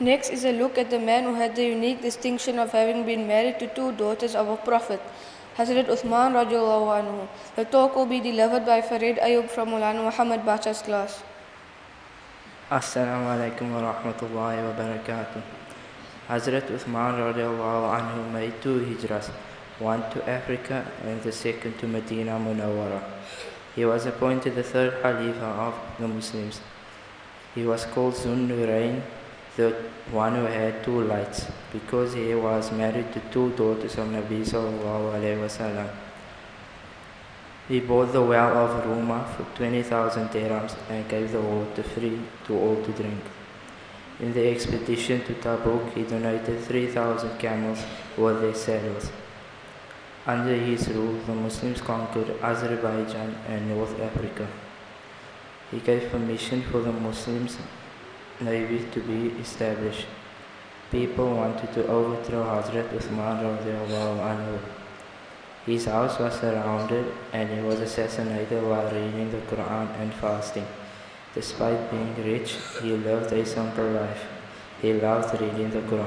Next is a look at the man who had the unique distinction of having been married to two daughters of a prophet, Hazrat Uthman radiallahu anhu. The talk will be delivered by Farid Ayub from Mulana Muhammad Bacha's class. Assalamu alaikum wa rahmatullahi wa barakatuh. Hazrat Uthman radiallahu anhu made two hijras, one to Africa and the second to Medina Munawwara. He was appointed the third Khalifa of the Muslims. He was called Zun the one who had two lights, because he was married to two daughters of Nabi sallallahu wasallam. He bought the well of Ruma for 20,000 dirhams and gave the water free to all to drink. In the expedition to Tabuk, he donated 3,000 camels with their saddles. Under his rule, the Muslims conquered Azerbaijan and North Africa. He gave permission for the Muslims navy to be established. People wanted to overthrow Hazrat Uthman. His house was surrounded and he was assassinated while reading the Quran and fasting. Despite being rich, he lived a simple life. He loved reading the Quran.